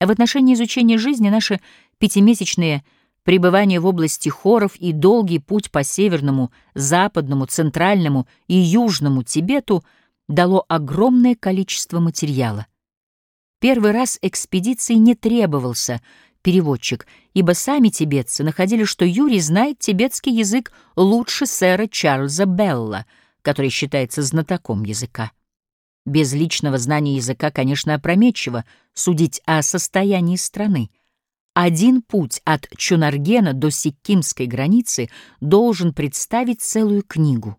В отношении изучения жизни наши пятимесячные пребывания в области хоров и долгий путь по северному, западному, центральному и южному Тибету дало огромное количество материала. Первый раз экспедиции не требовался переводчик, ибо сами тибетцы находили, что Юрий знает тибетский язык лучше сэра Чарльза Белла, который считается знатоком языка. Без личного знания языка, конечно, опрометчиво судить о состоянии страны. Один путь от Чунаргена до Сиккимской границы должен представить целую книгу.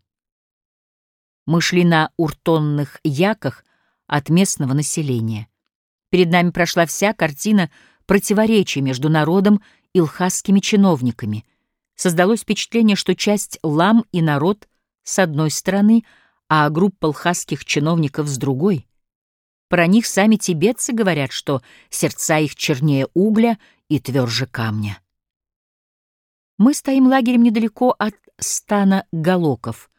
Мы шли на уртонных яках от местного населения. Перед нами прошла вся картина противоречий между народом и лхасскими чиновниками. Создалось впечатление, что часть лам и народ с одной стороны — а группа лхасских чиновников с другой. Про них сами тибетцы говорят, что сердца их чернее угля и тверже камня. Мы стоим лагерем недалеко от стана Галоков.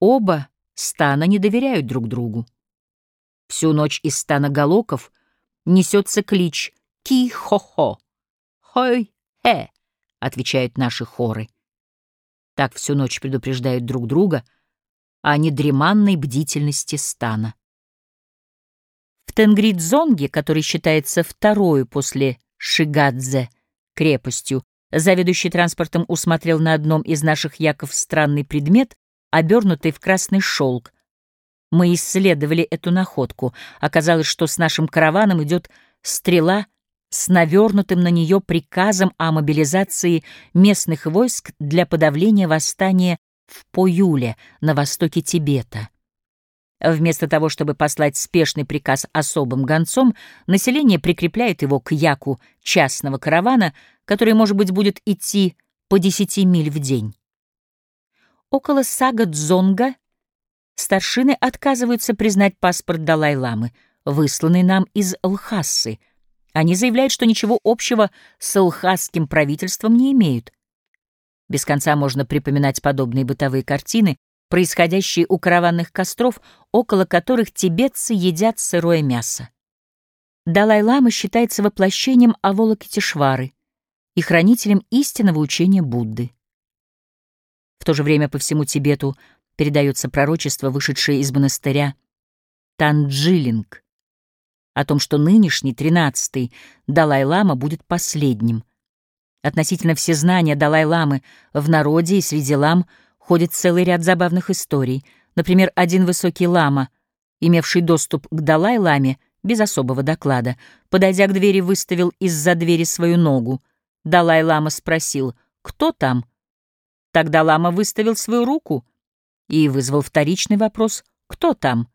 Оба стана не доверяют друг другу. Всю ночь из стана Галоков несется клич «Ки-хо-хо», «Хой-хе», — отвечают наши хоры. Так всю ночь предупреждают друг друга — о недреманной бдительности стана. В Тенгридзонге, который считается второй после Шигадзе крепостью, заведующий транспортом усмотрел на одном из наших яков странный предмет, обернутый в красный шелк. Мы исследовали эту находку. Оказалось, что с нашим караваном идет стрела с навернутым на нее приказом о мобилизации местных войск для подавления восстания в Поюле, на востоке Тибета. Вместо того, чтобы послать спешный приказ особым гонцом, население прикрепляет его к яку частного каравана, который, может быть, будет идти по 10 миль в день. Около Сага-Дзонга старшины отказываются признать паспорт Далай-ламы, высланный нам из Лхасы. Они заявляют, что ничего общего с лхасским правительством не имеют, без конца можно припоминать подобные бытовые картины, происходящие у караванных костров, около которых тибетцы едят сырое мясо. Далай-лама считается воплощением Аволокитешвары и хранителем истинного учения Будды. В то же время по всему Тибету передается пророчество, вышедшее из монастыря Танджилинг, о том, что нынешний, тринадцатый, Далай-лама будет последним — Относительно все знания Далай-ламы в народе и среди лам ходит целый ряд забавных историй. Например, один высокий лама, имевший доступ к Далай-ламе без особого доклада, подойдя к двери, выставил из-за двери свою ногу. Далай-лама спросил «Кто там?». Тогда лама выставил свою руку и вызвал вторичный вопрос «Кто там?».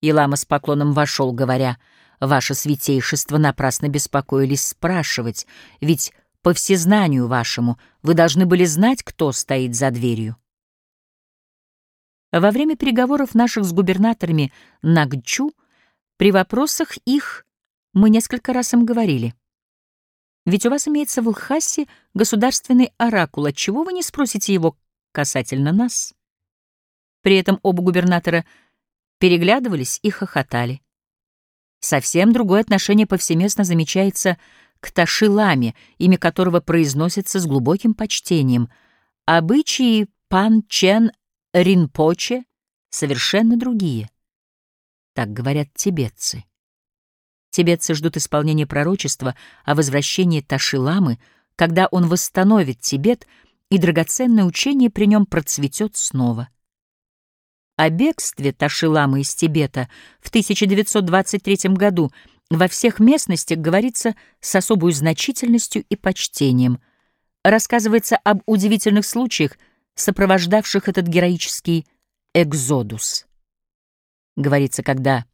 И лама с поклоном вошел, говоря «Ваше святейшество напрасно беспокоились спрашивать, ведь по всезнанию вашему вы должны были знать, кто стоит за дверью. Во время переговоров наших с губернаторами Нагчу при вопросах их мы несколько раз им говорили. Ведь у вас имеется в Лхасе государственный оракул, отчего вы не спросите его касательно нас? При этом оба губернатора переглядывались и хохотали. Совсем другое отношение повсеместно замечается к Ташиламе, имя которого произносится с глубоким почтением. Обычаи Пан Чен Ринпоче совершенно другие. Так говорят тибетцы. Тибетцы ждут исполнения пророчества о возвращении Ташиламы, когда он восстановит Тибет, и драгоценное учение при нем процветет снова. О бегстве Ташиламы из Тибета в 1923 году – во всех местностях говорится с особой значительностью и почтением. Рассказывается об удивительных случаях, сопровождавших этот героический экзодус. Говорится, когда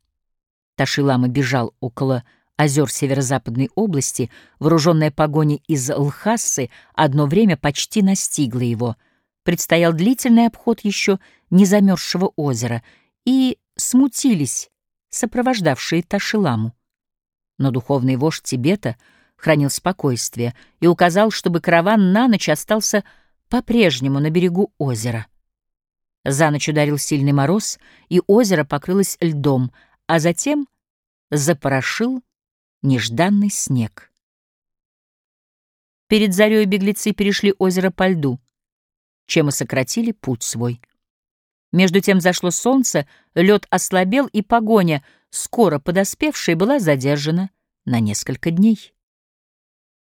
Ташилама бежал около озер северо-западной области, вооруженная погоня из Лхасы одно время почти настигла его. Предстоял длительный обход еще не замерзшего озера, и смутились сопровождавшие Ташиламу. Но духовный вождь Тибета хранил спокойствие и указал, чтобы караван на ночь остался по-прежнему на берегу озера. За ночь ударил сильный мороз, и озеро покрылось льдом, а затем запорошил нежданный снег. Перед зарей беглецы перешли озеро по льду, чем и сократили путь свой. Между тем зашло солнце, лед ослабел, и погоня, скоро подоспевшая, была задержана на несколько дней.